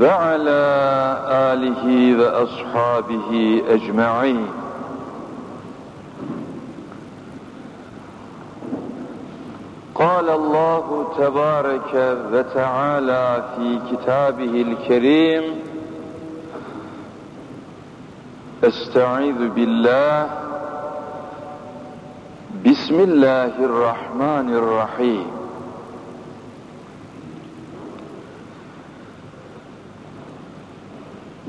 وعلى آله وأصحابه أجمعين. قال الله تبارك وتعالى في كتابه الكريم أستعيذ بالله. بسم الله الرحمن الرحيم.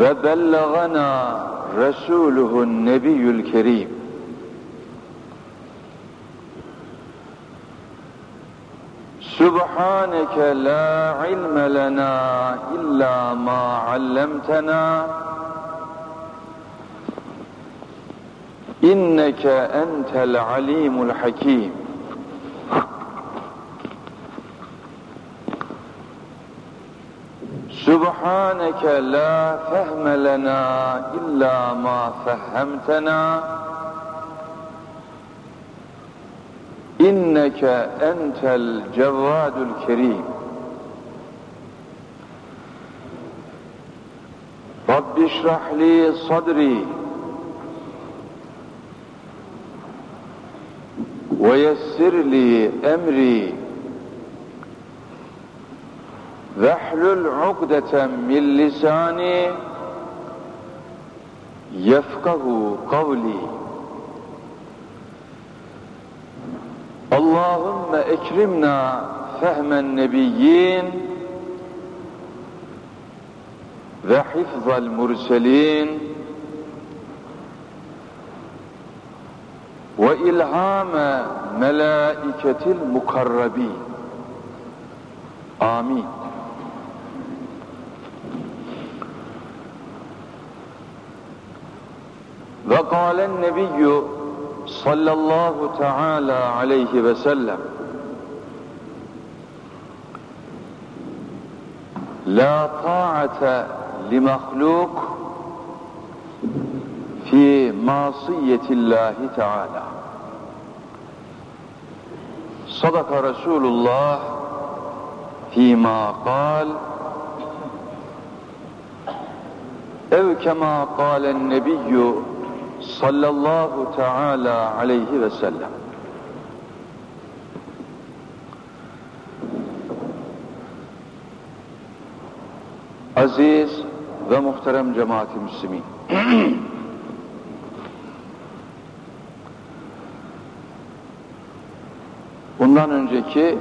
وبلغنا رسوله النبي الكريم. سبحانك لا علم لنا إلا ما علمتنا. إنك أنت العليم الحكيم. سبحانك لا فهم لنا إلا ما فهمتنا. إنك أنت الجواد الكريم. رب اشرح لي صدري ويسر لي أمري. vehlül ukdeten min lisani yefkahu kavli Allahümme ekrimna fehmen nebiyyin ve hifzal murselin. Ve ilhame melaiketil mukarrabin. Amin. وقال النبي صلى الله تعالى عليه وسلم لا طاعة لمخلوق في معصية الله تعالى صدق رسول الله فيما قال أو كما قال النبي sallallahu teala aleyhi ve sellem. Aziz ve muhterem cemaati müslimin. Bundan önceki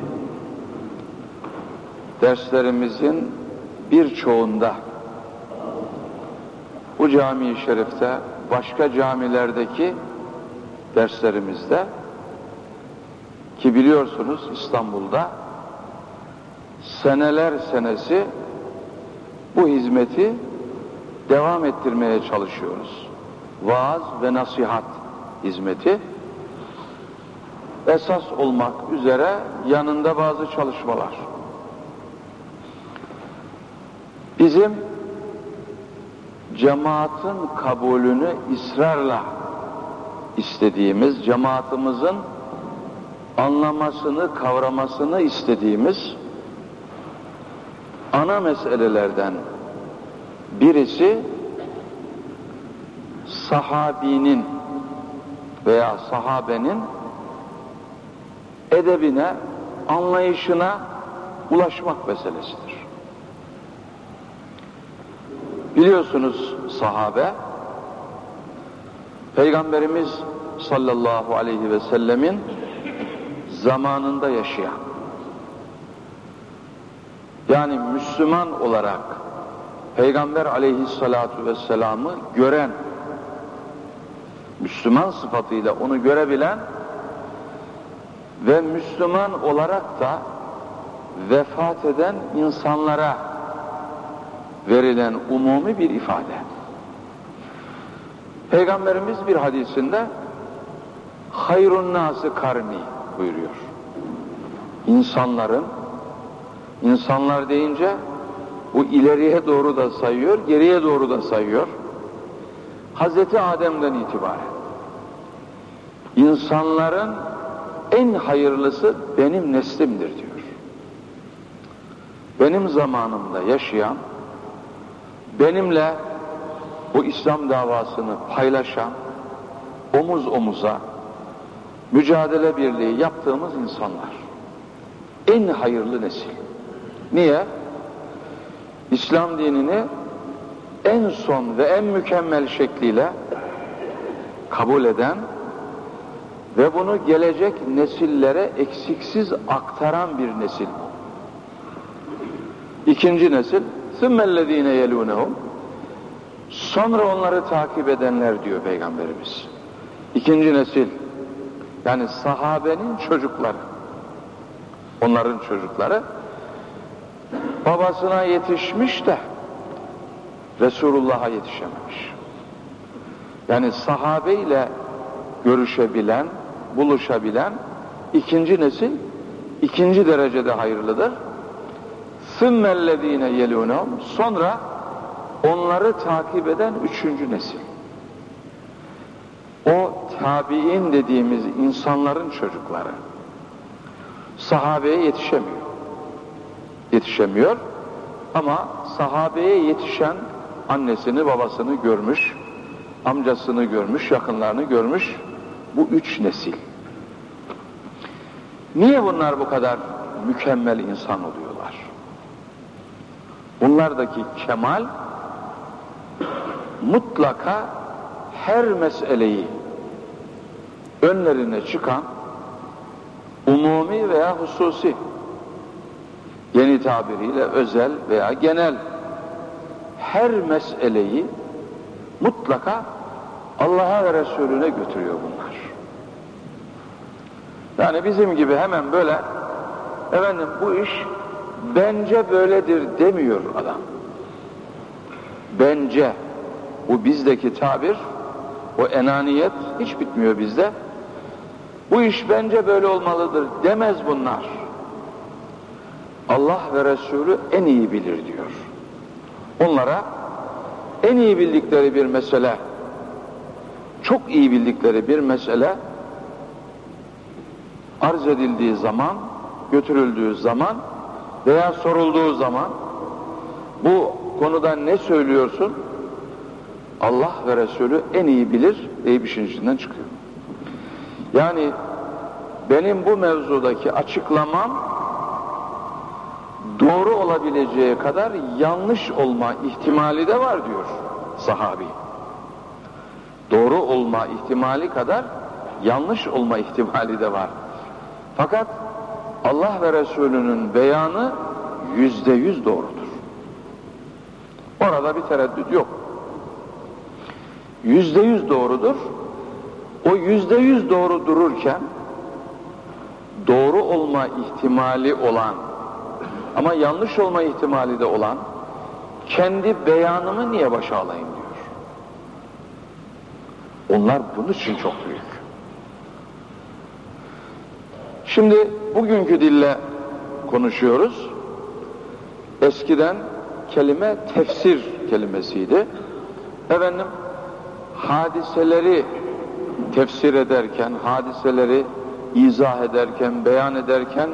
derslerimizin birçoğunda bu cami-i şerifte başka camilerdeki derslerimizde ki biliyorsunuz İstanbul'da seneler senesi bu hizmeti devam ettirmeye çalışıyoruz. Vaaz ve nasihat hizmeti esas olmak üzere yanında bazı çalışmalar. Bizim cemaatin kabulünü ısrarla istediğimiz, cemaatimizin anlamasını, kavramasını istediğimiz ana meselelerden birisi sahabinin veya sahabenin edebine, anlayışına ulaşmak meselesidir. Biliyorsunuz sahabe, Peygamberimiz sallallahu aleyhi ve sellemin zamanında yaşayan, yani Müslüman olarak Peygamber aleyhissalatu vesselam'ı gören, Müslüman sıfatıyla onu görebilen ve Müslüman olarak da vefat eden insanlara verilen umumi bir ifade. Peygamberimiz bir hadisinde hayrun nası karni buyuruyor. İnsanların insanlar deyince bu ileriye doğru da sayıyor, geriye doğru da sayıyor. Hazreti Adem'den itibaren insanların en hayırlısı benim neslimdir diyor. Benim zamanımda yaşayan, benimle bu İslam davasını paylaşan, omuz omuza mücadele birliği yaptığımız insanlar. En hayırlı nesil. Niye? İslam dinini en son ve en mükemmel şekliyle kabul eden ve bunu gelecek nesillere eksiksiz aktaran bir nesil bu. İkinci nesil ثُمَّ الَّذ۪ينَ يَلُونَهُمْ Sonra onları takip edenler diyor Peygamberimiz. İkinci nesil yani sahabenin çocukları onların çocukları babasına yetişmiş de Resulullah'a yetişememiş. Yani sahabeyle görüşebilen, buluşabilen ikinci nesil ikinci derecede hayırlıdır. ثُمَّ yelûnehum Sonra onları takip eden üçüncü nesil. O tabi'in dediğimiz insanların çocukları sahabeye yetişemiyor. Yetişemiyor ama sahabeye yetişen annesini babasını görmüş, amcasını görmüş, yakınlarını görmüş bu üç nesil. Niye bunlar bu kadar mükemmel insan oluyorlar? Bunlardaki kemal mutlaka her meseleyi önlerine çıkan umumi veya hususi yeni tabiriyle özel veya genel her meseleyi mutlaka Allah'a ve Resulüne götürüyor bunlar. Yani bizim gibi hemen böyle efendim bu iş bence böyledir demiyor adam. Bence bu bizdeki tabir o enaniyet hiç bitmiyor bizde. Bu iş bence böyle olmalıdır demez bunlar. Allah ve Resulü en iyi bilir diyor. Onlara en iyi bildikleri bir mesele, çok iyi bildikleri bir mesele arz edildiği zaman, götürüldüğü zaman veya sorulduğu zaman bu konuda ne söylüyorsun? Allah ve Resulü en iyi bilir deyip işin içinden çıkıyor. Yani benim bu mevzudaki açıklamam doğru olabileceği kadar yanlış olma ihtimali de var diyor sahabi. Doğru olma ihtimali kadar yanlış olma ihtimali de var. Fakat Allah ve Resulünün beyanı yüzde yüz doğrudur. Orada bir tereddüt yok. Yüzde yüz doğrudur. O yüzde yüz doğru dururken doğru olma ihtimali olan ama yanlış olma ihtimali de olan kendi beyanımı niye başa alayım diyor. Onlar bunun için çok büyük. Şimdi bugünkü dille konuşuyoruz. Eskiden kelime tefsir kelimesiydi. Efendim hadiseleri tefsir ederken, hadiseleri izah ederken, beyan ederken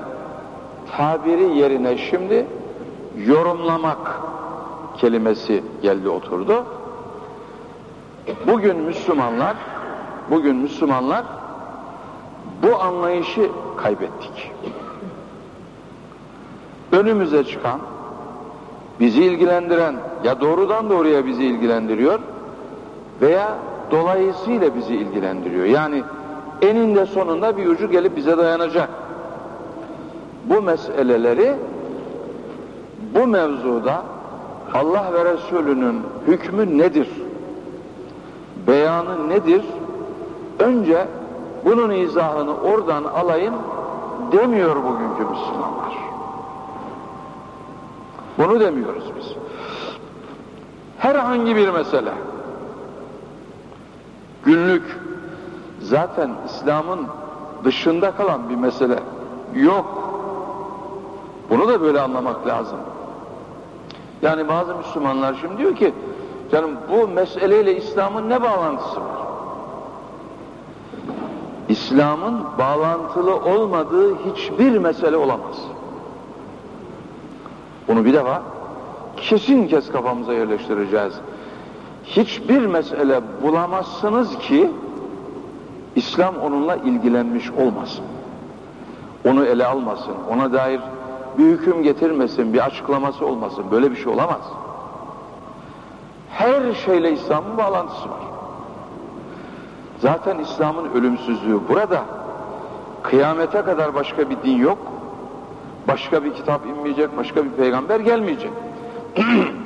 tabiri yerine şimdi yorumlamak kelimesi geldi oturdu. Bugün Müslümanlar bugün Müslümanlar bu anlayışı kaybettik. Önümüze çıkan bizi ilgilendiren ya doğrudan doğruya bizi ilgilendiriyor veya dolayısıyla bizi ilgilendiriyor. Yani eninde sonunda bir ucu gelip bize dayanacak. Bu meseleleri bu mevzuda Allah ve Resulünün hükmü nedir? Beyanı nedir? Önce bunun izahını oradan alayım demiyor bugünkü Müslümanlar. Bunu demiyoruz biz. Herhangi bir mesele. Günlük zaten İslam'ın dışında kalan bir mesele yok. Bunu da böyle anlamak lazım. Yani bazı Müslümanlar şimdi diyor ki canım bu meseleyle İslam'ın ne bağlantısı var? İslam'ın bağlantılı olmadığı hiçbir mesele olamaz. Bunu bir defa kesin kes kafamıza yerleştireceğiz. Hiçbir mesele bulamazsınız ki İslam onunla ilgilenmiş olmasın. Onu ele almasın, ona dair bir hüküm getirmesin, bir açıklaması olmasın. Böyle bir şey olamaz. Her şeyle İslam'ın bağlantısı var. Zaten İslam'ın ölümsüzlüğü burada. Kıyamete kadar başka bir din yok. Başka bir kitap inmeyecek, başka bir peygamber gelmeyecek.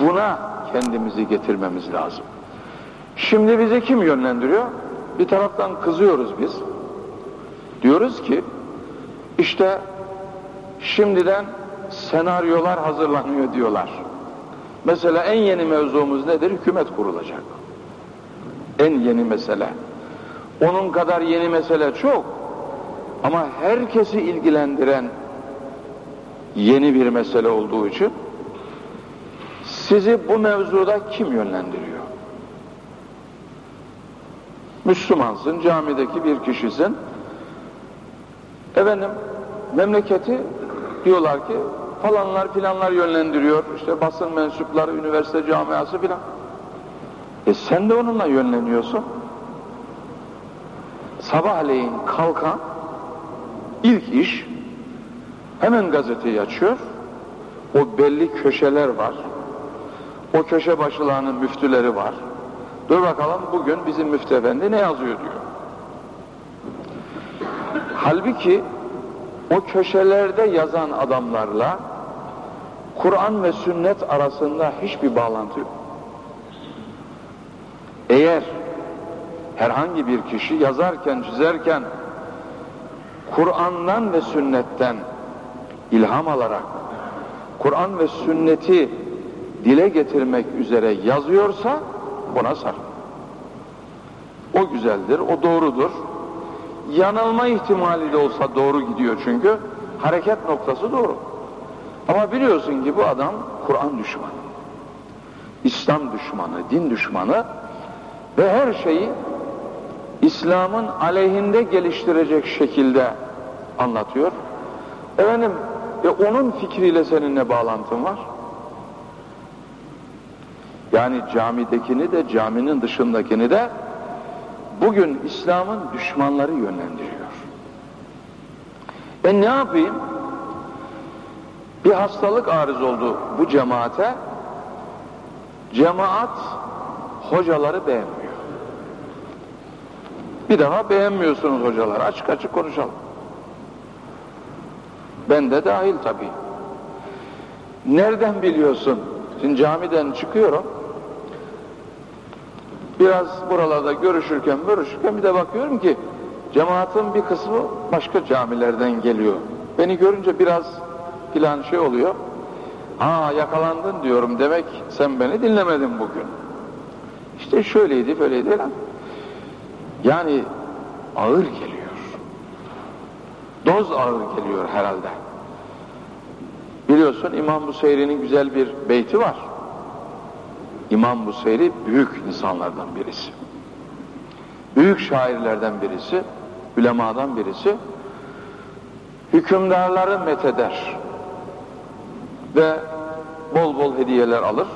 Buna kendimizi getirmemiz lazım. Şimdi bizi kim yönlendiriyor? Bir taraftan kızıyoruz biz. Diyoruz ki işte şimdiden senaryolar hazırlanıyor diyorlar. Mesela en yeni mevzumuz nedir? Hükümet kurulacak. En yeni mesele. Onun kadar yeni mesele çok. Ama herkesi ilgilendiren yeni bir mesele olduğu için sizi bu mevzuda kim yönlendiriyor? Müslümansın, camideki bir kişisin. Efendim, memleketi diyorlar ki falanlar filanlar yönlendiriyor. İşte basın mensupları, üniversite camiası filan. E sen de onunla yönleniyorsun. Sabahleyin kalkan ilk iş hemen gazeteyi açıyor. O belli köşeler var. O köşe başlarının müftüleri var. Dur bakalım bugün bizim müftü efendi ne yazıyor diyor. Halbuki o köşelerde yazan adamlarla Kur'an ve sünnet arasında hiçbir bağlantı yok. Eğer herhangi bir kişi yazarken, çizerken Kur'an'dan ve sünnetten ilham alarak Kur'an ve sünneti dile getirmek üzere yazıyorsa buna sar. O güzeldir, o doğrudur. Yanılma ihtimali de olsa doğru gidiyor çünkü hareket noktası doğru. Ama biliyorsun ki bu adam Kur'an düşmanı. İslam düşmanı, din düşmanı ve her şeyi İslam'ın aleyhinde geliştirecek şekilde anlatıyor. Efendim, e onun fikriyle senin ne bağlantın var? Yani camidekini de caminin dışındakini de bugün İslam'ın düşmanları yönlendiriyor. Ben ne yapayım? Bir hastalık arız oldu bu cemaate. Cemaat hocaları beğenmiyor. Bir defa beğenmiyorsunuz hocalar. Açık açık konuşalım. Ben de dahil tabii. Nereden biliyorsun? Şimdi camiden çıkıyorum. Biraz buralarda görüşürken görüşürken bir de bakıyorum ki cemaatin bir kısmı başka camilerden geliyor. Beni görünce biraz filan şey oluyor. Ha yakalandın diyorum demek sen beni dinlemedin bugün. İşte şöyleydi böyleydi lan. Yani ağır geliyor. Doz ağır geliyor herhalde. Biliyorsun İmam Buseyri'nin güzel bir beyti var. İmam Buseyri büyük insanlardan birisi. Büyük şairlerden birisi, ulemadan birisi. Hükümdarları metheder ve bol bol hediyeler alır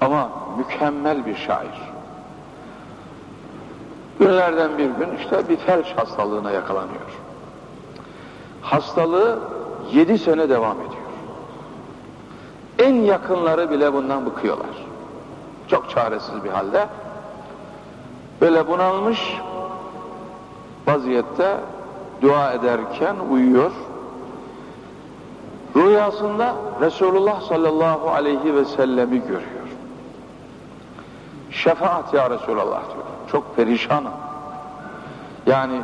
ama mükemmel bir şair. Günlerden bir gün işte bir felç hastalığına yakalanıyor. Hastalığı yedi sene devam ediyor. En yakınları bile bundan bıkıyorlar. Çok çaresiz bir halde. Böyle bunalmış vaziyette dua ederken uyuyor. Rüyasında Resulullah sallallahu aleyhi ve sellemi görüyor. Şefaat ya Resulallah diyor. Çok perişanım. Yani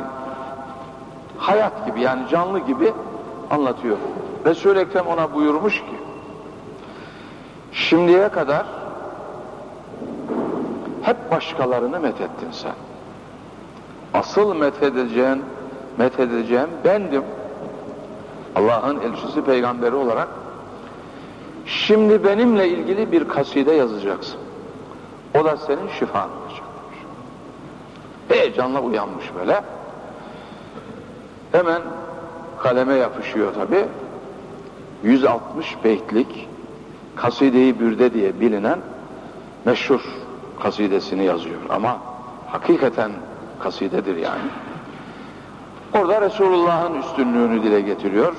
hayat gibi yani canlı gibi anlatıyor. Resul-i Ekrem ona buyurmuş ki şimdiye kadar hep başkalarını methettin sen. Asıl methedeceğin, methedeceğim bendim. Allah'ın elçisi peygamberi olarak şimdi benimle ilgili bir kaside yazacaksın. O da senin şifan olacak. Heyecanla uyanmış böyle. Hemen kaleme yapışıyor tabi. 160 beytlik Kaside-i Bürde diye bilinen meşhur kasidesini yazıyor. Ama hakikaten kasidedir yani. Orada Resulullah'ın üstünlüğünü dile getiriyor.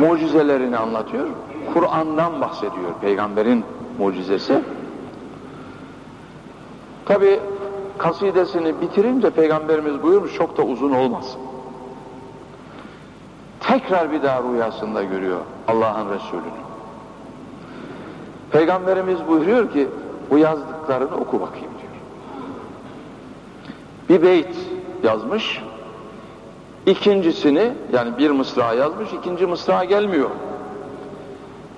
Mucizelerini anlatıyor. Kur'an'dan bahsediyor peygamberin mucizesi. Tabi kasidesini bitirince peygamberimiz buyurmuş çok da uzun olmasın. Tekrar bir daha rüyasında görüyor Allah'ın Resulü'nü. Peygamberimiz buyuruyor ki bu yazdıklarını oku bakayım diyor. Bir beyt yazmış, ikincisini yani bir mısra yazmış, ikinci mısra gelmiyor.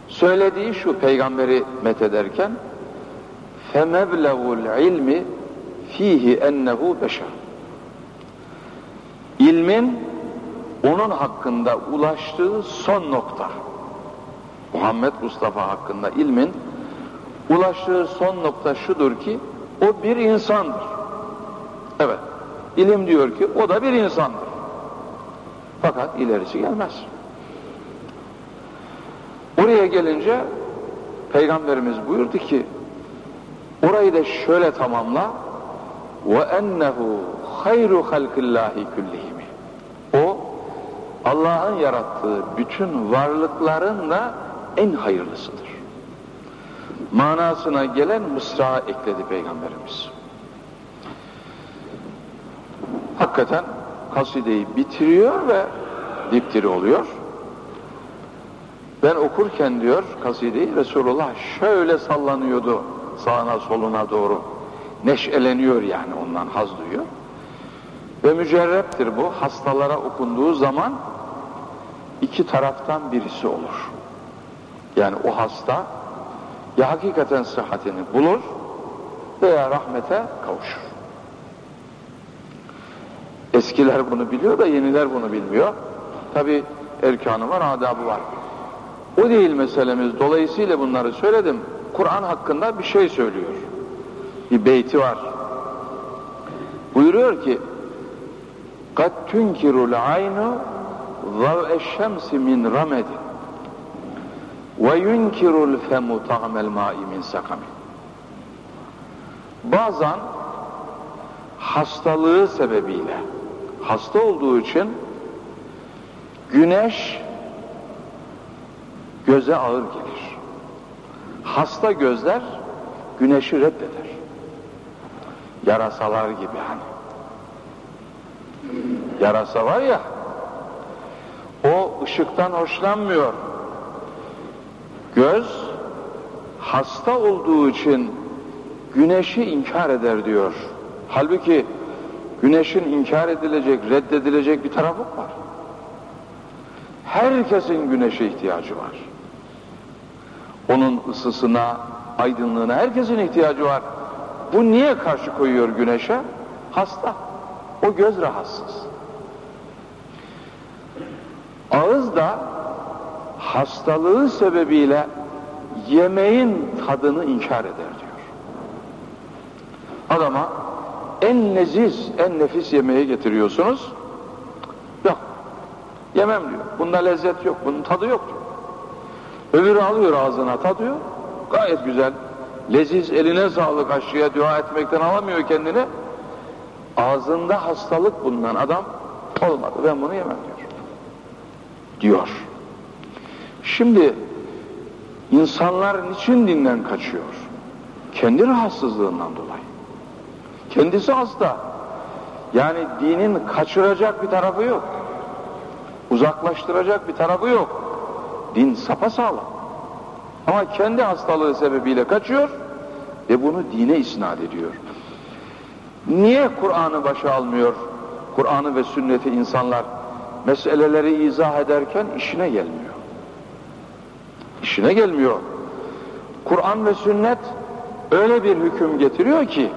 Söylediği şu peygamberi methederken فَمَبْلَغُ الْعِلْمِ fihi ennehu beşer. İlmin onun hakkında ulaştığı son nokta. Muhammed Mustafa hakkında ilmin ulaştığı son nokta şudur ki o bir insandır. Evet. İlim diyor ki o da bir insandır. Fakat ilerisi gelmez. Oraya gelince Peygamberimiz buyurdu ki orayı da şöyle tamamla ve ennehu hayru halkillahi kullihimi. O Allah'ın yarattığı bütün varlıkların da en hayırlısıdır. Manasına gelen mısra ekledi Peygamberimiz. Hakikaten kasideyi bitiriyor ve dipdiri oluyor. Ben okurken diyor kasideyi Resulullah şöyle sallanıyordu sağına soluna doğru neşeleniyor yani ondan haz duyuyor. Ve mücerreptir bu. Hastalara okunduğu zaman iki taraftan birisi olur. Yani o hasta ya hakikaten sıhhatini bulur veya rahmete kavuşur. Eskiler bunu biliyor da yeniler bunu bilmiyor. Tabi erkanı var, adabı var. O değil meselemiz. Dolayısıyla bunları söyledim. Kur'an hakkında bir şey söylüyor bir beyti var. Buyuruyor ki قَدْ تُنْكِرُ الْعَيْنُ ضَوْءَ الشَّمْسِ مِنْ رَمَدٍ ve yunkirul femu ta'mel ma'i min sakami. Bazen hastalığı sebebiyle hasta olduğu için güneş göze ağır gelir. Hasta gözler güneşi reddeder. Yarasalar gibi hani. Yarasa var ya o ışıktan hoşlanmıyor Göz, hasta olduğu için güneşi inkar eder diyor. Halbuki güneşin inkar edilecek, reddedilecek bir tarafı var. Herkesin güneşe ihtiyacı var. Onun ısısına, aydınlığına herkesin ihtiyacı var. Bu niye karşı koyuyor güneşe? Hasta. O göz rahatsız. Ağız da hastalığı sebebiyle yemeğin tadını inkar eder diyor. Adama en leziz, en nefis yemeği getiriyorsunuz. Yok. Yemem diyor. Bunda lezzet yok, bunun tadı yok diyor. Öbürü alıyor ağzına tadıyor. Gayet güzel leziz eline sağlık aşçıya dua etmekten alamıyor kendini. Ağzında hastalık bulunan adam olmadı ben bunu yemem diyor. Diyor. Şimdi insanlar niçin dinden kaçıyor? Kendi rahatsızlığından dolayı. Kendisi hasta. Yani dinin kaçıracak bir tarafı yok. Uzaklaştıracak bir tarafı yok. Din sapasağlam. Ama kendi hastalığı sebebiyle kaçıyor ve bunu dine isnat ediyor. Niye Kur'an'ı başa almıyor? Kur'an'ı ve sünneti insanlar meseleleri izah ederken işine gelmiyor. İşine gelmiyor. Kur'an ve sünnet öyle bir hüküm getiriyor ki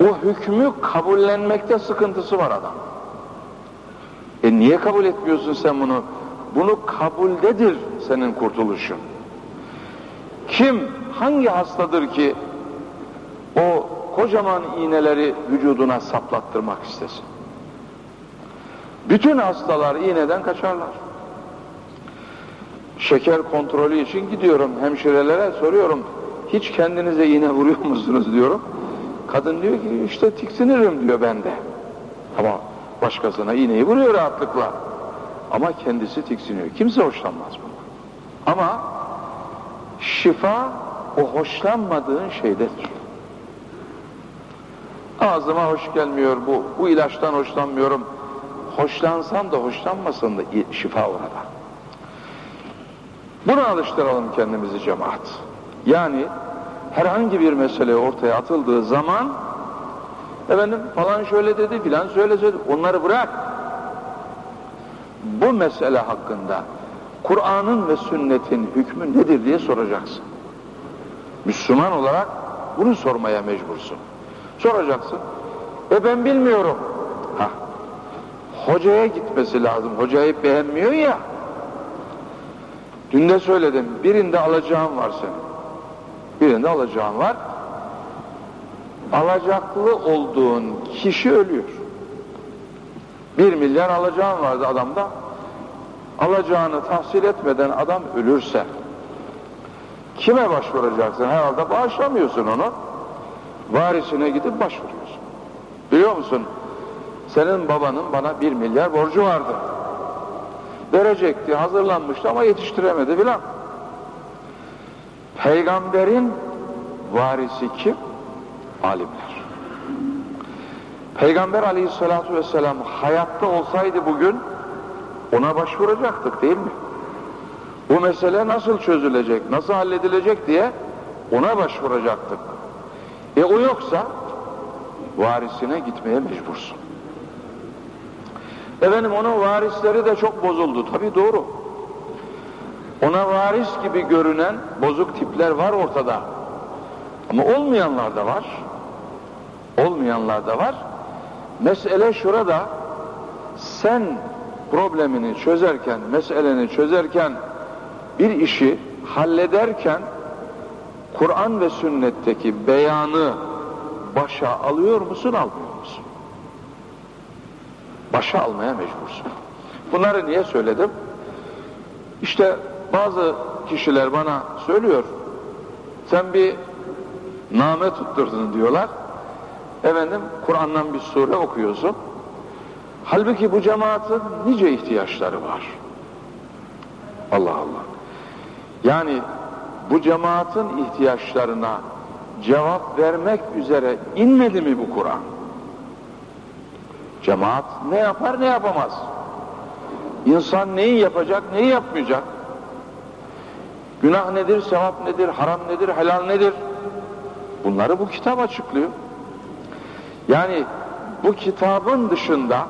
o hükmü kabullenmekte sıkıntısı var adam. E niye kabul etmiyorsun sen bunu? Bunu kabuldedir senin kurtuluşun. Kim, hangi hastadır ki o kocaman iğneleri vücuduna saplattırmak istesin? Bütün hastalar iğneden kaçarlar. Şeker kontrolü için gidiyorum hemşirelere soruyorum. Hiç kendinize iğne vuruyor musunuz diyorum. Kadın diyor ki işte tiksinirim diyor bende. Ama başkasına iğneyi vuruyor rahatlıkla. Ama kendisi tiksiniyor. Kimse hoşlanmaz bundan. Ama şifa o hoşlanmadığın şeydedir. Ağzıma hoş gelmiyor bu, bu ilaçtan hoşlanmıyorum. Hoşlansan da hoşlanmasan da şifa orada. Buna alıştıralım kendimizi cemaat. Yani herhangi bir mesele ortaya atıldığı zaman efendim falan şöyle dedi filan şöyle söyledi onları bırak. Bu mesele hakkında Kur'an'ın ve sünnetin hükmü nedir diye soracaksın. Müslüman olarak bunu sormaya mecbursun. Soracaksın. E ben bilmiyorum. Ha. Hocaya gitmesi lazım. Hocayı beğenmiyor ya. Dün de söyledim. Birinde alacağım var senin. Birinde alacağım var. Alacaklı olduğun kişi ölüyor. Bir milyar alacağım vardı adamda. Alacağını tahsil etmeden adam ölürse kime başvuracaksın? Herhalde bağışlamıyorsun onu. Varisine gidip başvuruyorsun. Biliyor musun? Senin babanın bana bir milyar borcu vardı. Verecekti, hazırlanmıştı ama yetiştiremedi filan. Peygamberin varisi kim? Alimler. Peygamber aleyhissalatu vesselam hayatta olsaydı bugün ona başvuracaktık değil mi? Bu mesele nasıl çözülecek, nasıl halledilecek diye ona başvuracaktık. E o yoksa varisine gitmeye mecbursun. Efendim onun varisleri de çok bozuldu. Tabi doğru. Ona varis gibi görünen bozuk tipler var ortada. Ama olmayanlar da var. Olmayanlar da var. Mesele şurada. Sen problemini çözerken, meseleni çözerken, bir işi hallederken Kur'an ve sünnetteki beyanı başa alıyor musun, almıyor? Başa almaya mecbursun. Bunları niye söyledim? İşte bazı kişiler bana söylüyor, sen bir name tutturdun diyorlar. Efendim, Kur'an'dan bir sure okuyorsun. Halbuki bu cemaatin nice ihtiyaçları var. Allah Allah. Yani bu cemaatin ihtiyaçlarına cevap vermek üzere inmedi mi bu Kur'an? Cemaat ne yapar ne yapamaz. İnsan neyi yapacak neyi yapmayacak. Günah nedir, sevap nedir, haram nedir, helal nedir? Bunları bu kitap açıklıyor. Yani bu kitabın dışında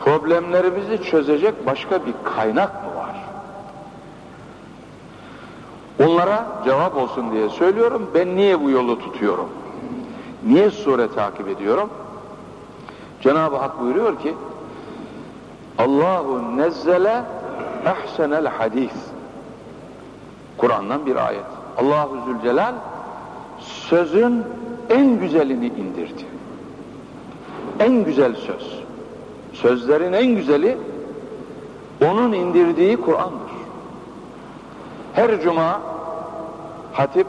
problemlerimizi çözecek başka bir kaynak mı var? Onlara cevap olsun diye söylüyorum. Ben niye bu yolu tutuyorum? Niye sure takip ediyorum? Cenab-ı Hak buyuruyor ki Allahu nezzele ehsenel hadis Kur'an'dan bir ayet. Allahu Zülcelal sözün en güzelini indirdi. En güzel söz. Sözlerin en güzeli onun indirdiği Kur'an'dır. Her cuma hatip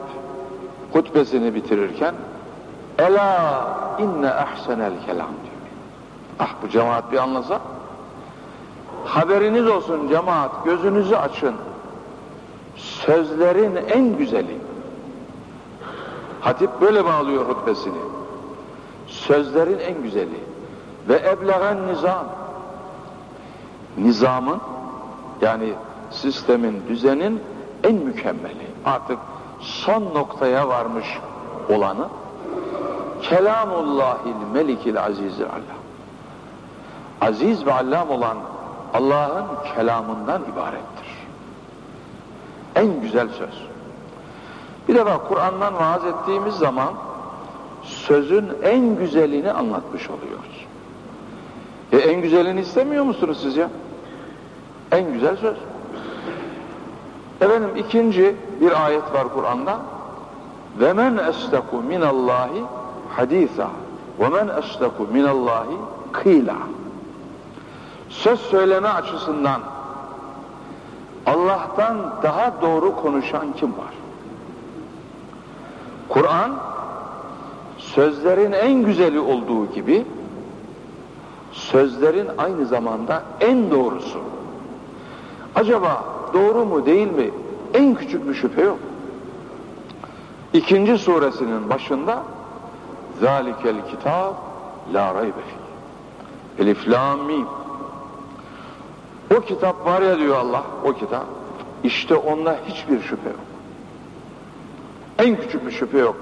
hutbesini bitirirken Ela inne ahsenel kelam diyor. Ah bu cemaat bir anlasa. Haberiniz olsun cemaat gözünüzü açın. Sözlerin en güzeli. Hatip böyle bağlıyor hutbesini. Sözlerin en güzeli. Ve eblegan nizam. Nizamın yani sistemin, düzenin en mükemmeli. Artık son noktaya varmış olanı Kelamullahil Melikil Azizil Allah. Aziz ve allam olan Allah'ın kelamından ibarettir. En güzel söz. Bir defa Kur'an'dan vaaz ettiğimiz zaman sözün en güzelini anlatmış oluyoruz. E en güzelini istemiyor musunuz siz ya? En güzel söz. Efendim ikinci bir ayet var Kur'an'da. Ve men estaku minallahi hadisa ve men estaku minallahi kıyla. Söz söyleme açısından Allah'tan daha doğru konuşan kim var? Kur'an sözlerin en güzeli olduğu gibi sözlerin aynı zamanda en doğrusu. Acaba doğru mu değil mi? En küçük bir şüphe yok. İkinci suresinin başında Zalikel kitab la raybe fi. Elif mim. O kitap var ya diyor Allah, o kitap. İşte onda hiçbir şüphe yok. En küçük bir şüphe yok.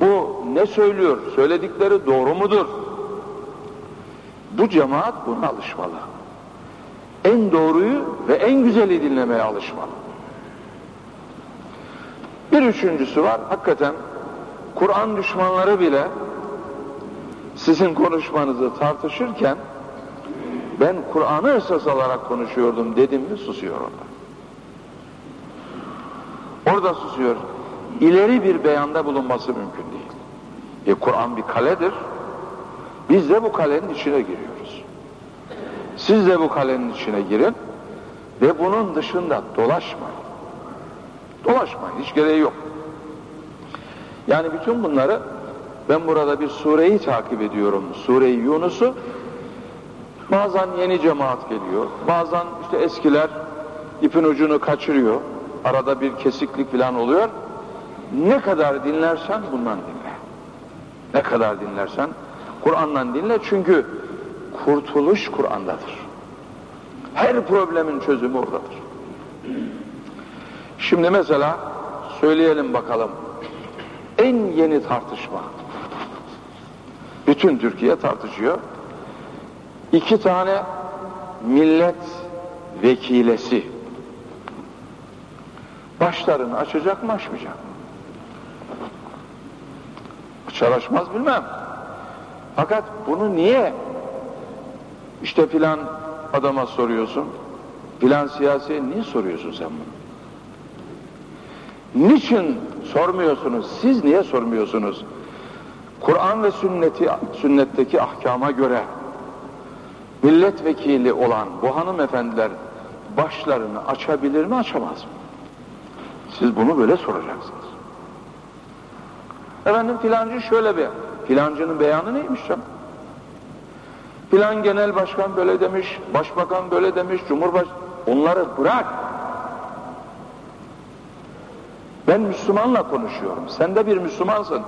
Bu ne söylüyor? Söyledikleri doğru mudur? Bu cemaat buna alışmalı. En doğruyu ve en güzeli dinlemeye alışmalı. Bir üçüncüsü var. Hakikaten Kur'an düşmanları bile sizin konuşmanızı tartışırken ben Kur'an'ı esas alarak konuşuyordum dedim mi susuyor orada. Orada susuyor. İleri bir beyanda bulunması mümkün değil. E Kur'an bir kaledir. Biz de bu kalenin içine giriyoruz. Siz de bu kalenin içine girin ve bunun dışında dolaşmayın. Dolaşmayın, hiç gereği yok. Yani bütün bunları ben burada bir sureyi takip ediyorum. Sure-i Yunus'u bazen yeni cemaat geliyor. Bazen işte eskiler ipin ucunu kaçırıyor. Arada bir kesiklik falan oluyor. Ne kadar dinlersen bundan dinle. Ne kadar dinlersen Kur'an'dan dinle çünkü kurtuluş Kur'an'dadır. Her problemin çözümü oradadır. Şimdi mesela söyleyelim bakalım. En yeni tartışma. Bütün Türkiye tartışıyor. İki tane millet vekilesi başlarını açacak mı açmayacak mı? Açar bilmem. Fakat bunu niye işte filan adama soruyorsun, filan siyasiye niye soruyorsun sen bunu? Niçin sormuyorsunuz? Siz niye sormuyorsunuz? Kur'an ve sünneti, sünnetteki ahkama göre milletvekili olan bu hanımefendiler başlarını açabilir mi açamaz mı? Siz bunu böyle soracaksınız. Efendim filancı şöyle bir, filancının beyanı neymiş canım? Filan genel başkan böyle demiş, başbakan böyle demiş, cumhurbaş... Onları bırak. Ben Müslümanla konuşuyorum. Sen de bir Müslümansın.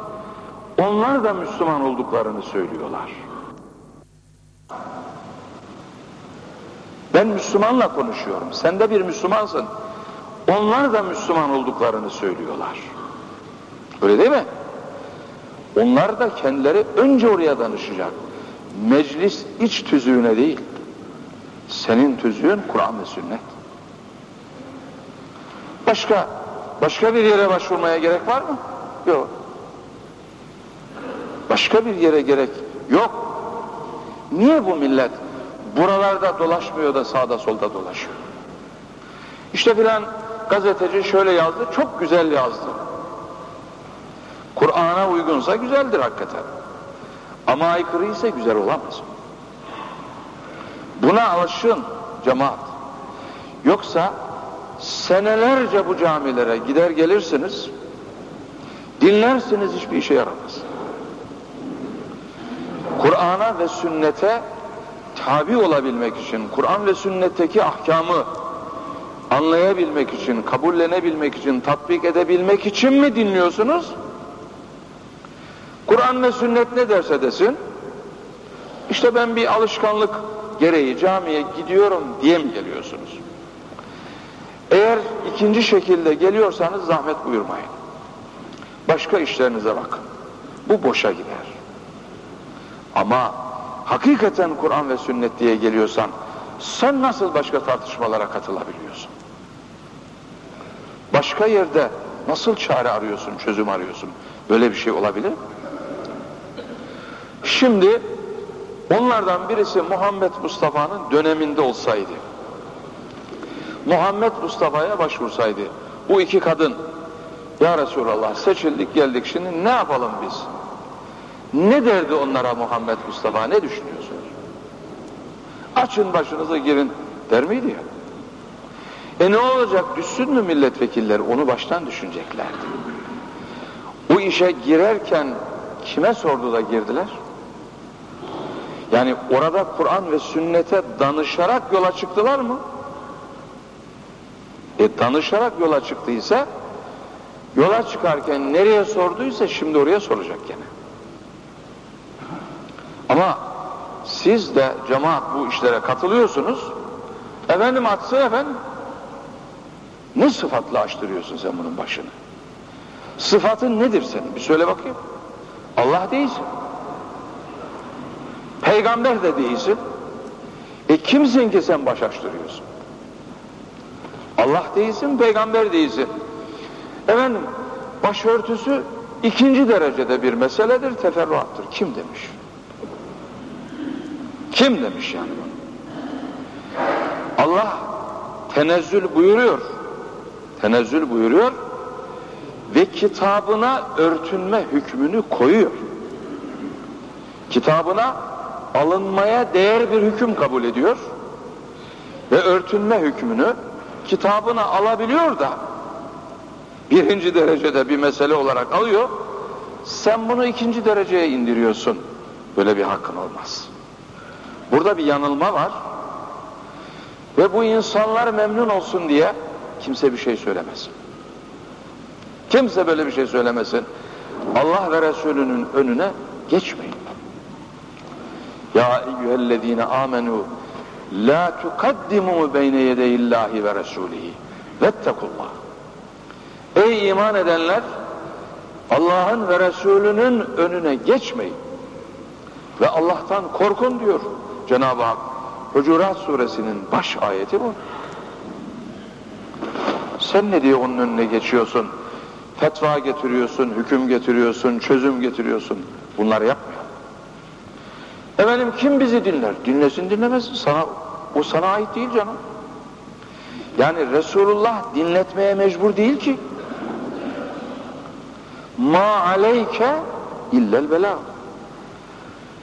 Onlar da Müslüman olduklarını söylüyorlar. Ben Müslümanla konuşuyorum. Sen de bir Müslümansın. Onlar da Müslüman olduklarını söylüyorlar. Öyle değil mi? Onlar da kendileri önce oraya danışacak. Meclis iç tüzüğüne değil. Senin tüzüğün Kur'an ve sünnet. Başka başka bir yere başvurmaya gerek var mı? Yok. Başka bir yere gerek yok. Niye bu millet buralarda dolaşmıyor da sağda solda dolaşıyor? İşte filan gazeteci şöyle yazdı, çok güzel yazdı. Kur'an'a uygunsa güzeldir hakikaten. Ama aykırı ise güzel olamaz. Buna alışın cemaat. Yoksa senelerce bu camilere gider gelirsiniz, dinlersiniz hiçbir işe yaramaz. Kur'an'a ve sünnete tabi olabilmek için, Kur'an ve sünnetteki ahkamı anlayabilmek için, kabullenebilmek için, tatbik edebilmek için mi dinliyorsunuz? Kur'an ve sünnet ne derse desin, işte ben bir alışkanlık gereği camiye gidiyorum diye mi geliyorsunuz? Eğer ikinci şekilde geliyorsanız zahmet buyurmayın. Başka işlerinize bakın. Bu boşa gider. Ama hakikaten Kur'an ve sünnet diye geliyorsan sen nasıl başka tartışmalara katılabiliyorsun? Başka yerde nasıl çare arıyorsun, çözüm arıyorsun? Böyle bir şey olabilir? Şimdi onlardan birisi Muhammed Mustafa'nın döneminde olsaydı, Muhammed Mustafa'ya başvursaydı, bu iki kadın, Ya Resulallah seçildik geldik şimdi ne yapalım biz? Ne derdi onlara Muhammed Mustafa, ne düşünüyorsunuz? Açın başınızı girin der miydi ya? E ne olacak düşsün mü milletvekilleri onu baştan düşüneceklerdi. Bu işe girerken kime sordu da girdiler? Yani orada Kur'an ve sünnete danışarak yola çıktılar mı? E danışarak yola çıktıysa yola çıkarken nereye sorduysa şimdi oraya soracak gene. Ama siz de cemaat bu işlere katılıyorsunuz. Efendim atsın efendim. Ne sıfatla açtırıyorsun sen bunun başını? Sıfatın nedir senin? Bir söyle bakayım. Allah değilsin. Peygamber de değilsin. E kimsin ki sen baş açtırıyorsun? Allah değilsin, peygamber değilsin. Efendim, başörtüsü ikinci derecede bir meseledir, teferruattır. Kim demiş? Kim demiş yani bunu? Allah tenezzül buyuruyor. Tenezzül buyuruyor ve kitabına örtünme hükmünü koyuyor. Kitabına alınmaya değer bir hüküm kabul ediyor ve örtünme hükmünü kitabına alabiliyor da birinci derecede bir mesele olarak alıyor sen bunu ikinci dereceye indiriyorsun böyle bir hakkın olmaz burada bir yanılma var. Ve bu insanlar memnun olsun diye kimse bir şey söylemesin. Kimse böyle bir şey söylemesin. Allah ve Resulünün önüne geçmeyin. Ya eyyühellezine amenu la tukaddimu beyne yedeyillahi ve resulihi. Vettekullah. Ey iman edenler Allah'ın ve Resulünün önüne geçmeyin. Ve Allah'tan korkun diyor Cenab-ı Hak Hucurat suresinin baş ayeti bu sen ne diye onun önüne geçiyorsun fetva getiriyorsun hüküm getiriyorsun çözüm getiriyorsun bunları yapmıyor Efendim kim bizi dinler? Dinlesin dinlemesin. Sana, o sana ait değil canım. Yani Resulullah dinletmeye mecbur değil ki. Ma aleyke illel bela.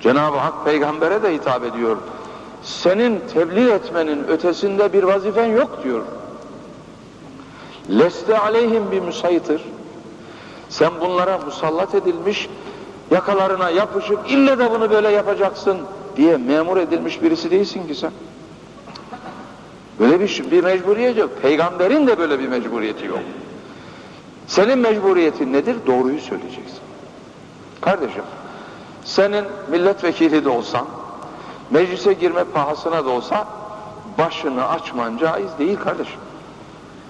Cenab-ı Hak peygambere de hitap ediyor. Senin tebliğ etmenin ötesinde bir vazifen yok diyor. Leste aleyhim bir müsaytır. Sen bunlara musallat edilmiş yakalarına yapışıp ille de bunu böyle yapacaksın diye memur edilmiş birisi değilsin ki sen. Böyle bir, bir mecburiyet yok. Peygamberin de böyle bir mecburiyeti yok. Senin mecburiyetin nedir? Doğruyu söyleyeceksin. Kardeşim, senin milletvekili de olsan, meclise girme pahasına da olsa başını açman caiz değil kardeşim.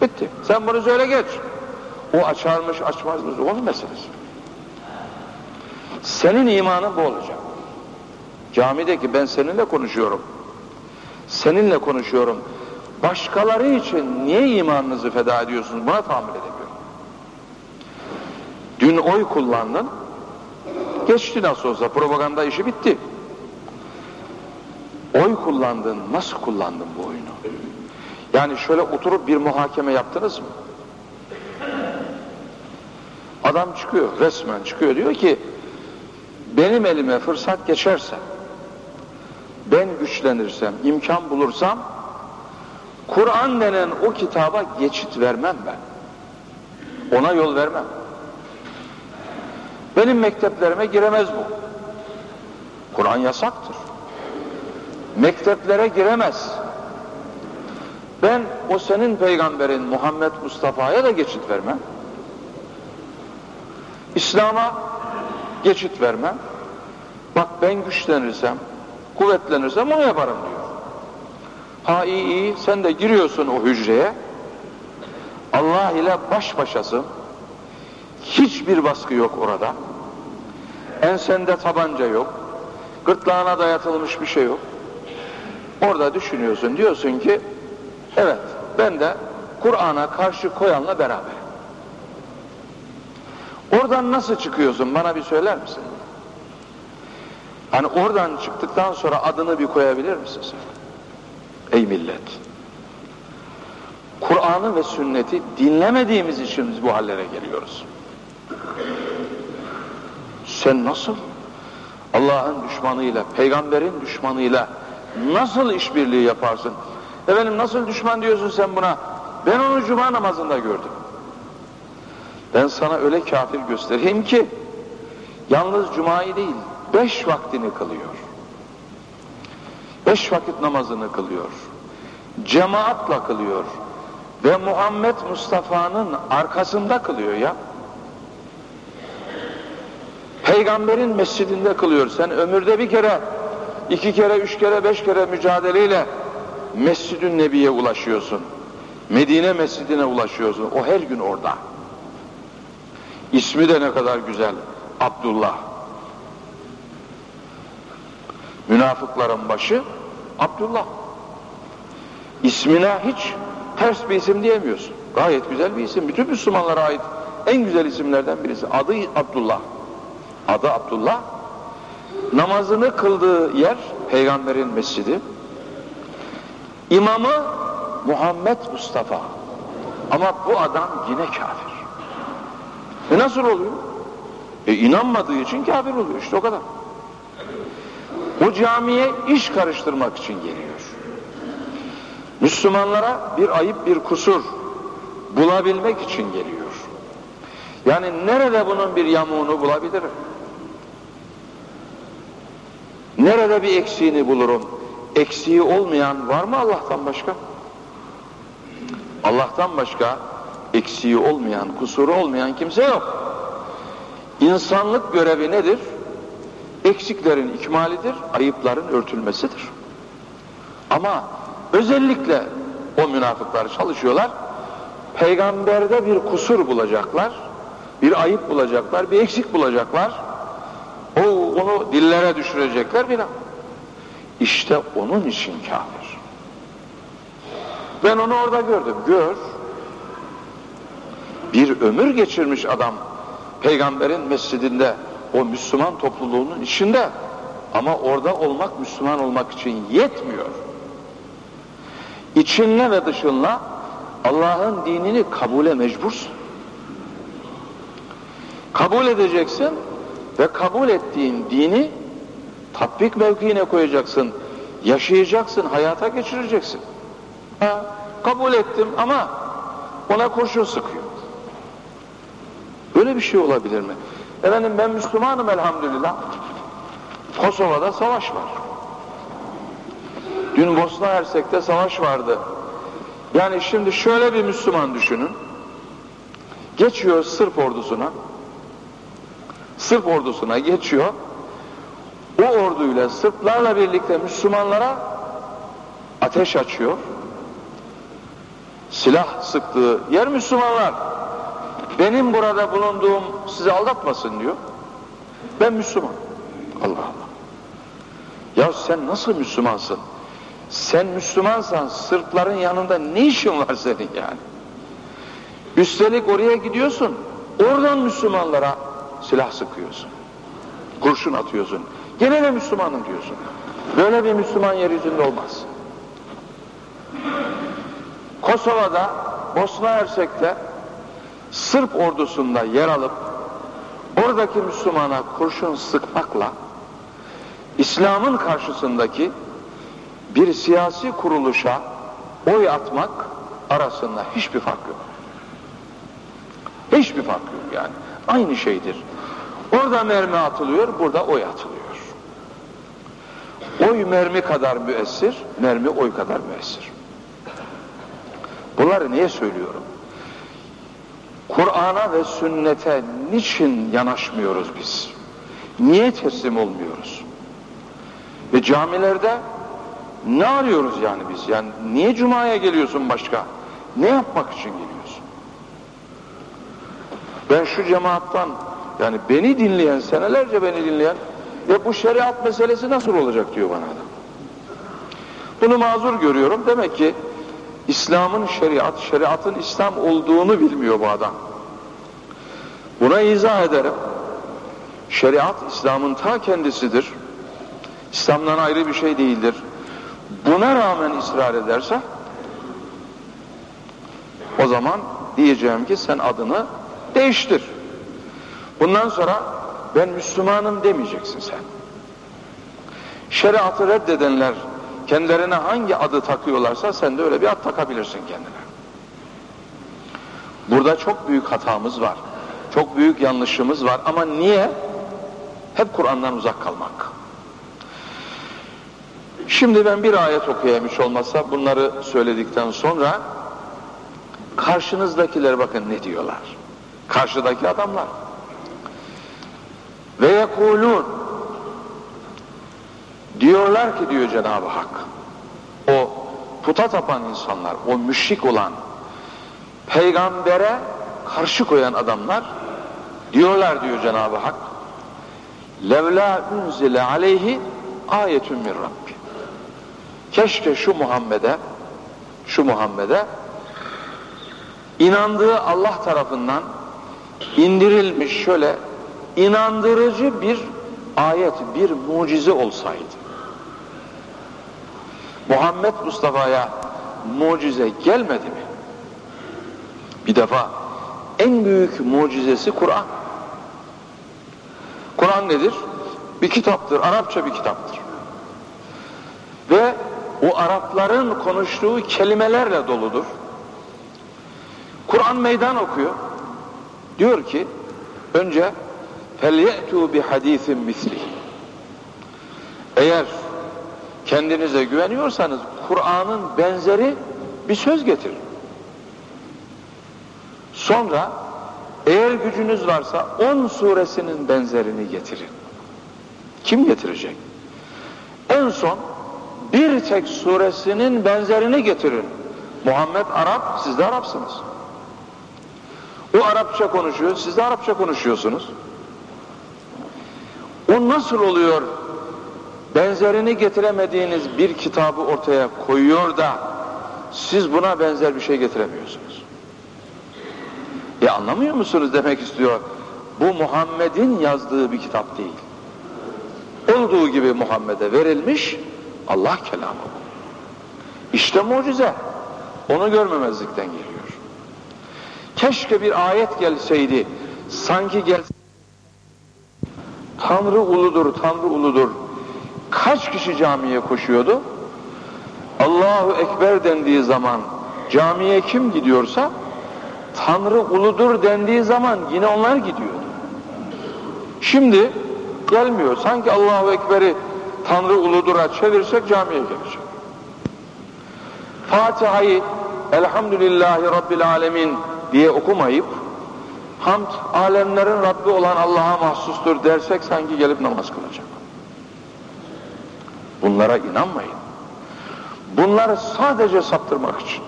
Bitti. Sen bunu söyle geç. O açarmış açmazmış onun meselesi. Senin imanın bu olacak. Camideki ben seninle konuşuyorum. Seninle konuşuyorum. Başkaları için niye imanınızı feda ediyorsunuz? Buna tahammül edemiyorum. Dün oy kullandın. Geçti nasıl olsa propaganda işi bitti. Oy kullandın. Nasıl kullandın bu oyunu? Yani şöyle oturup bir muhakeme yaptınız mı? Adam çıkıyor, resmen çıkıyor diyor ki benim elime fırsat geçerse, ben güçlenirsem, imkan bulursam, Kur'an denen o kitaba geçit vermem ben. Ona yol vermem. Benim mekteplerime giremez bu. Kur'an yasaktır. Mekteplere giremez. Ben o senin peygamberin Muhammed Mustafa'ya da geçit vermem. İslam'a geçit vermem. Bak ben güçlenirsem, kuvvetlenirsem onu yaparım diyor. Ha iyi iyi sen de giriyorsun o hücreye. Allah ile baş başasın. Hiçbir baskı yok orada. Ensende tabanca yok. Gırtlağına dayatılmış bir şey yok. Orada düşünüyorsun diyorsun ki evet ben de Kur'an'a karşı koyanla beraber. Oradan nasıl çıkıyorsun bana bir söyler misin? Hani oradan çıktıktan sonra adını bir koyabilir misin sen? Ey millet! Kur'an'ı ve sünneti dinlemediğimiz için biz bu hallere geliyoruz. Sen nasıl Allah'ın düşmanıyla, peygamberin düşmanıyla nasıl işbirliği yaparsın? Efendim nasıl düşman diyorsun sen buna? Ben onu cuma namazında gördüm. Ben sana öyle kafir göstereyim ki yalnız cumayı değil, beş vaktini kılıyor. Beş vakit namazını kılıyor. Cemaatla kılıyor. Ve Muhammed Mustafa'nın arkasında kılıyor ya. Peygamberin mescidinde kılıyor. Sen ömürde bir kere, iki kere, üç kere, beş kere mücadeleyle Mescid-ü Nebi'ye ulaşıyorsun. Medine Mescidine ulaşıyorsun. O her gün orada. İsmi de ne kadar güzel. Abdullah. Münafıkların başı Abdullah. İsmine hiç ters bir isim diyemiyorsun. Gayet güzel bir isim. Bütün Müslümanlara ait en güzel isimlerden birisi. Adı Abdullah. Adı Abdullah. Namazını kıldığı yer peygamberin mescidi. İmamı Muhammed Mustafa. Ama bu adam yine kafir. E nasıl oluyor? E inanmadığı için kafir oluyor işte o kadar. O camiye iş karıştırmak için geliyor. Müslümanlara bir ayıp bir kusur bulabilmek için geliyor. Yani nerede bunun bir yamuğunu bulabilirim? Nerede bir eksiğini bulurum? Eksiği olmayan var mı Allah'tan başka? Allah'tan başka eksiği olmayan, kusuru olmayan kimse yok. İnsanlık görevi nedir? Eksiklerin ikmalidir, ayıpların örtülmesidir. Ama özellikle o münafıklar çalışıyorlar. Peygamberde bir kusur bulacaklar, bir ayıp bulacaklar, bir eksik bulacaklar. Onu dillere düşürecekler filan. İşte onun için kafir. Ben onu orada gördüm. Gör. Bir ömür geçirmiş adam peygamberin mescidinde o Müslüman topluluğunun içinde ama orada olmak Müslüman olmak için yetmiyor. İçinle ve dışınla Allah'ın dinini kabule mecbursun. Kabul edeceksin ve kabul ettiğin dini tatbik mevkiine koyacaksın, yaşayacaksın, hayata geçireceksin. Ha, kabul ettim ama ona kurşun sıkıyor. Böyle bir şey olabilir mi? Efendim ben Müslümanım elhamdülillah. Kosova'da savaş var. Dün Bosna Hersek'te savaş vardı. Yani şimdi şöyle bir Müslüman düşünün. Geçiyor Sırp ordusuna. Sırp ordusuna geçiyor. O orduyla Sırplarla birlikte Müslümanlara ateş açıyor. Silah sıktığı yer Müslümanlar. Benim burada bulunduğum sizi aldatmasın diyor. Ben Müslüman. Allah Allah. Ya sen nasıl Müslümansın? Sen Müslümansan Sırpların yanında ne işin var senin yani? Üstelik oraya gidiyorsun. Oradan Müslümanlara silah sıkıyorsun. Kurşun atıyorsun. Gene de Müslümanım diyorsun. Böyle bir Müslüman yeryüzünde olmaz. Kosova'da, Bosna Hersek'te Sırp ordusunda yer alıp oradaki Müslümana kurşun sıkmakla İslam'ın karşısındaki bir siyasi kuruluşa oy atmak arasında hiçbir fark yok. Hiçbir fark yok yani. Aynı şeydir. Orada mermi atılıyor, burada oy atılıyor. Oy mermi kadar müessir, mermi oy kadar müessir. Bunları niye söylüyorum? Kur'an'a ve sünnete niçin yanaşmıyoruz biz? Niye teslim olmuyoruz? Ve camilerde ne arıyoruz yani biz? Yani niye cumaya geliyorsun başka? Ne yapmak için geliyorsun? Ben şu cemaattan yani beni dinleyen, senelerce beni dinleyen ya bu şeriat meselesi nasıl olacak diyor bana adam. Bunu mazur görüyorum. Demek ki İslam'ın şeriat, şeriatın İslam olduğunu bilmiyor bu adam. Buna izah ederim. Şeriat İslam'ın ta kendisidir. İslam'dan ayrı bir şey değildir. Buna rağmen ısrar ederse o zaman diyeceğim ki sen adını değiştir. Bundan sonra ben Müslümanım demeyeceksin sen. Şeriatı reddedenler kendilerine hangi adı takıyorlarsa sen de öyle bir ad takabilirsin kendine. Burada çok büyük hatamız var. Çok büyük yanlışımız var ama niye? Hep Kur'an'dan uzak kalmak. Şimdi ben bir ayet okuyayım hiç olmazsa bunları söyledikten sonra karşınızdakiler bakın ne diyorlar. Karşıdaki adamlar. Ve yekulun diyorlar ki diyor Cenab-ı Hak o puta tapan insanlar, o müşrik olan peygambere karşı koyan adamlar diyorlar diyor Cenab-ı Hak levla unzile aleyhi ayetun min Rabbi keşke şu Muhammed'e şu Muhammed'e inandığı Allah tarafından indirilmiş şöyle inandırıcı bir ayet, bir mucize olsaydı. Muhammed Mustafa'ya mucize gelmedi mi? Bir defa en büyük mucizesi Kur'an. Kur'an nedir? Bir kitaptır, Arapça bir kitaptır. Ve o Arapların konuştuğu kelimelerle doludur. Kur'an meydan okuyor. Diyor ki önce فَلْيَأْتُوا بِحَد۪يثٍ مِثْلِهِ Eğer kendinize güveniyorsanız Kur'an'ın benzeri bir söz getirin. Sonra eğer gücünüz varsa 10 suresinin benzerini getirin. Kim getirecek? En son bir tek suresinin benzerini getirin. Muhammed Arap, siz de Arapsınız. O Arapça konuşuyor, siz de Arapça konuşuyorsunuz. O nasıl oluyor? Benzerini getiremediğiniz bir kitabı ortaya koyuyor da siz buna benzer bir şey getiremiyorsunuz. E anlamıyor musunuz demek istiyor. Bu Muhammed'in yazdığı bir kitap değil. Olduğu gibi Muhammed'e verilmiş Allah kelamı. İşte mucize. Onu görmemezlikten geliyor. Keşke bir ayet gelseydi, sanki gelse Tanrı uludur, Tanrı uludur. Kaç kişi camiye koşuyordu? Allahu Ekber dendiği zaman camiye kim gidiyorsa Tanrı uludur dendiği zaman yine onlar gidiyordu. Şimdi gelmiyor. Sanki Allahu Ekber'i Tanrı uludur'a çevirsek camiye gelecek. Fatiha'yı Elhamdülillahi Rabbil Alemin diye okumayıp hamd alemlerin Rabbi olan Allah'a mahsustur dersek sanki gelip namaz kılacak. Bunlara inanmayın. Bunları sadece saptırmak için.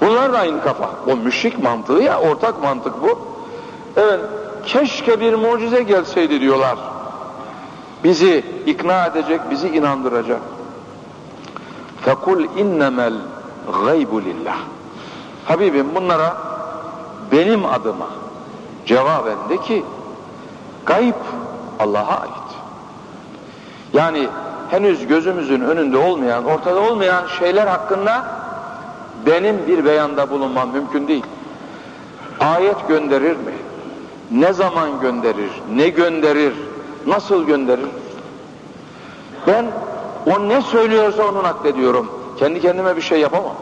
Bunlar da aynı kafa. O müşrik mantığı ya ortak mantık bu. Evet keşke bir mucize gelseydi diyorlar. Bizi ikna edecek, bizi inandıracak. Fekul innemel gaybu lillah. Habibim bunlara benim adıma cevaben de ki gayb Allah'a ait. Yani henüz gözümüzün önünde olmayan, ortada olmayan şeyler hakkında benim bir beyanda bulunmam mümkün değil. Ayet gönderir mi? Ne zaman gönderir? Ne gönderir? Nasıl gönderir? Ben o ne söylüyorsa onu naklediyorum. Kendi kendime bir şey yapamam.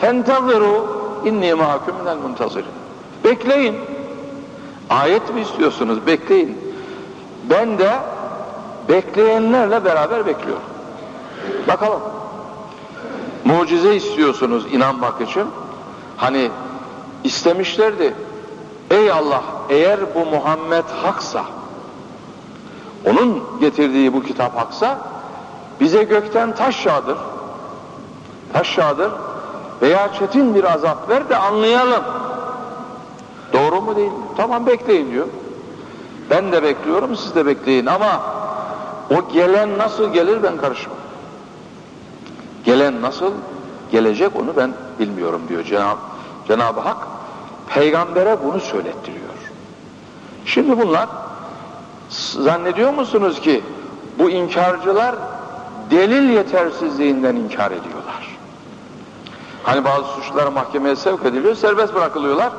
Fentaziru inni mahkum minel. Bekleyin. Ayet mi istiyorsunuz? Bekleyin. Ben de bekleyenlerle beraber bekliyorum. Bakalım. Mucize istiyorsunuz inanmak için. Hani istemişlerdi. Ey Allah eğer bu Muhammed haksa onun getirdiği bu kitap haksa bize gökten taş yağdır. Taş yağdır veya çetin bir azap ver de anlayalım. Doğru mu değil mi? Tamam bekleyin diyor. Ben de bekliyorum siz de bekleyin ama o gelen nasıl gelir ben karışmam. Gelen nasıl gelecek onu ben bilmiyorum diyor Cenab-ı Cenab Hak. peygambere bunu söylettiriyor. Şimdi bunlar zannediyor musunuz ki bu inkarcılar delil yetersizliğinden inkar ediyorlar. Hani bazı suçlar mahkemeye sevk ediliyor, serbest bırakılıyorlar.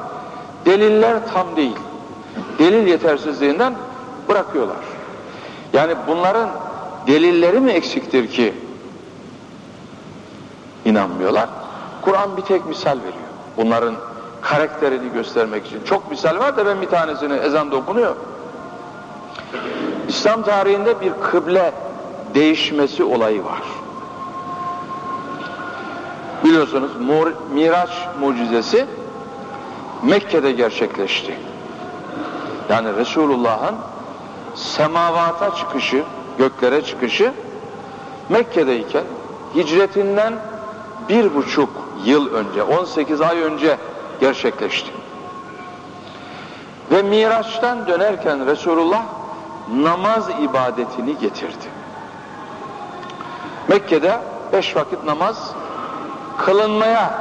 Deliller tam değil. Delil yetersizliğinden bırakıyorlar. Yani bunların delilleri mi eksiktir ki inanmıyorlar? Kur'an bir tek misal veriyor. Bunların karakterini göstermek için. Çok misal var da ben bir tanesini ezan dokunuyor. İslam tarihinde bir kıble değişmesi olayı var. Biliyorsunuz Miraç mucizesi Mekke'de gerçekleşti. Yani Resulullah'ın semavata çıkışı, göklere çıkışı Mekke'deyken hicretinden bir buçuk yıl önce, 18 ay önce gerçekleşti. Ve Miraç'tan dönerken Resulullah namaz ibadetini getirdi. Mekke'de beş vakit namaz kılınmaya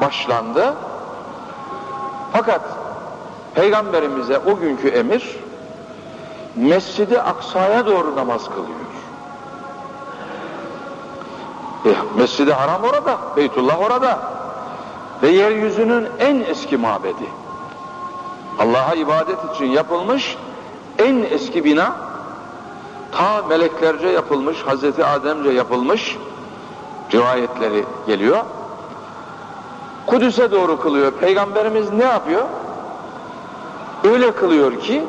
başlandı. Fakat Peygamberimize o günkü emir Mescid-i Aksa'ya doğru namaz kılıyor. E, Mescid-i Haram orada, Beytullah orada. Ve yeryüzünün en eski mabedi. Allah'a ibadet için yapılmış en eski bina ta meleklerce yapılmış, Hazreti Ademce yapılmış rivayetleri geliyor. Kudüs'e doğru kılıyor. Peygamberimiz ne yapıyor? Öyle kılıyor ki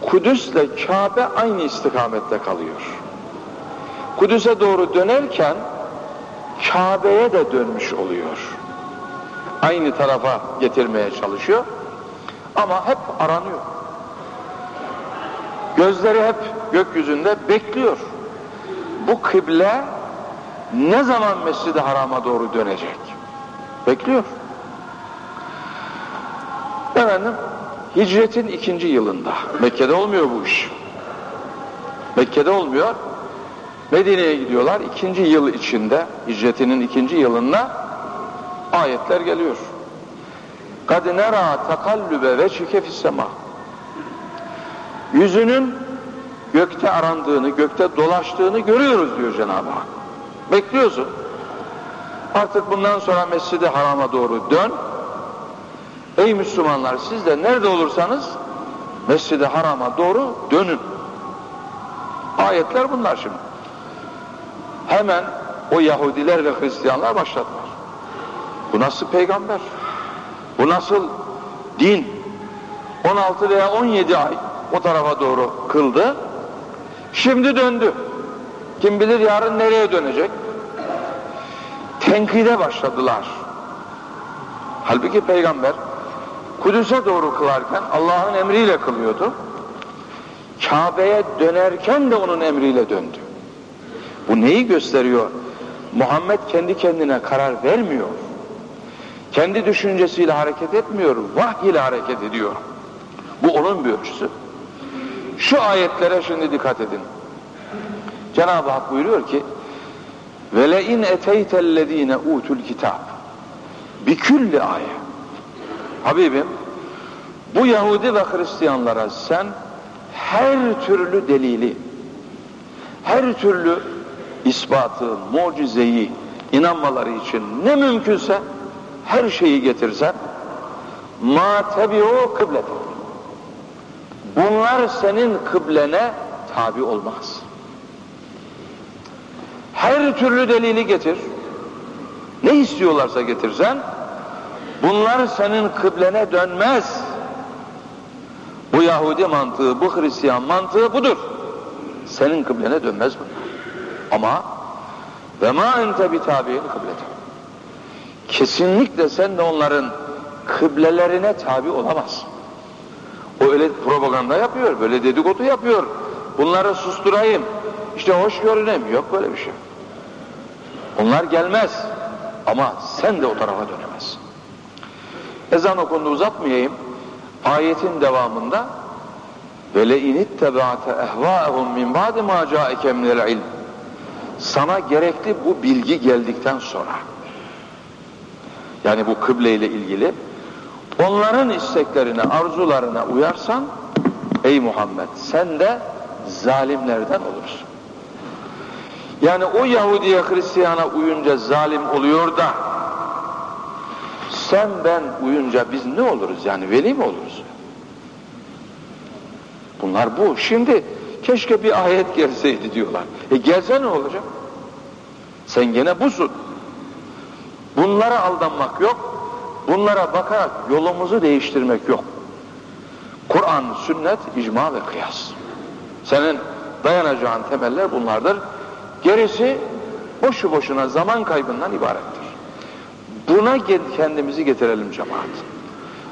Kudüs'le Kabe aynı istikamette kalıyor. Kudüs'e doğru dönerken Kabe'ye de dönmüş oluyor. Aynı tarafa getirmeye çalışıyor. Ama hep aranıyor. Gözleri hep gökyüzünde bekliyor. Bu kıble ne zaman Mescid-i Haram'a doğru dönecek? Bekliyor. Efendim, hicretin ikinci yılında, Mekke'de olmuyor bu iş. Mekke'de olmuyor, Medine'ye gidiyorlar, ikinci yıl içinde, hicretinin ikinci yılında ayetler geliyor. قَدْ نَرَى تَقَلُّبَ وَچِكَ فِي السَّمَا Yüzünün gökte arandığını, gökte dolaştığını görüyoruz diyor Cenab-ı Hak. Bekliyorsun. Artık bundan sonra Mescid-i Haram'a doğru dön. Ey Müslümanlar siz de nerede olursanız Mescid-i Haram'a doğru dönün. Ayetler bunlar şimdi. Hemen o Yahudiler ve Hristiyanlar başladılar. Bu nasıl peygamber? Bu nasıl din? 16 veya 17 ay o tarafa doğru kıldı. Şimdi döndü. Kim bilir yarın nereye dönecek? Tenkide başladılar. Halbuki peygamber Kudüs'e doğru kılarken Allah'ın emriyle kılıyordu. Kabe'ye dönerken de onun emriyle döndü. Bu neyi gösteriyor? Muhammed kendi kendine karar vermiyor. Kendi düşüncesiyle hareket etmiyor, vahiy ile hareket ediyor. Bu onun bir ölçüsü. Şu ayetlere şimdi dikkat edin. Cenab-ı Hak buyuruyor ki ve le in eteytellezine utul kitab bi külli aye. Habibim bu Yahudi ve Hristiyanlara sen her türlü delili, her türlü ispatı, mucizeyi inanmaları için ne mümkünse her şeyi getirsen ma o kıblete. Bunlar senin kıblene tabi olmaz her türlü delili getir. Ne istiyorlarsa getirsen bunlar senin kıblene dönmez. Bu Yahudi mantığı bu Hristiyan mantığı budur. Senin kıblene dönmez bunlar. Ama ve ma ente bi tabi'in kıblete kesinlikle sen de onların kıblelerine tabi olamaz. O öyle propaganda yapıyor, böyle dedikodu yapıyor. Bunları susturayım, işte hoş görüneyim. Yok böyle bir şey. Onlar gelmez. Ama sen de o tarafa dönemez. Ezan okundu uzatmayayım. Ayetin devamında ve in ittaba'te ehva'ehum min ba'di ma ca'ike minel ilm. Sana gerekli bu bilgi geldikten sonra yani bu kıble ile ilgili onların isteklerine, arzularına uyarsan ey Muhammed sen de zalimlerden olursun. Yani o Yahudiye Hristiyana uyunca zalim oluyor da sen ben uyunca biz ne oluruz yani veli mi oluruz? Bunlar bu. Şimdi keşke bir ayet gelseydi diyorlar. E gelse ne olacak? Sen gene busun. Bunlara aldanmak yok. Bunlara bakarak yolumuzu değiştirmek yok. Kur'an, sünnet, icma ve kıyas. Senin dayanacağın temeller bunlardır. Gerisi boşu boşuna zaman kaybından ibarettir. Buna kendimizi getirelim cemaat.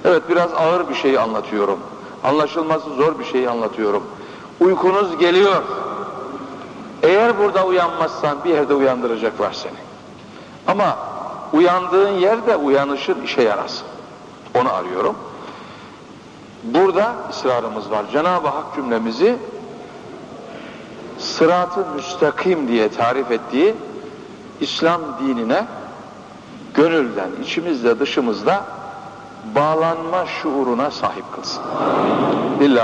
Evet biraz ağır bir şey anlatıyorum. Anlaşılması zor bir şey anlatıyorum. Uykunuz geliyor. Eğer burada uyanmazsan bir yerde uyandıracaklar seni. Ama uyandığın yerde uyanışın işe yarasın. Onu arıyorum. Burada ısrarımız var. Cenab-ı Hak cümlemizi sıratı müstakim diye tarif ettiği İslam dinine gönülden, içimizde, dışımızda bağlanma şuuruna sahip kılsın. Billahi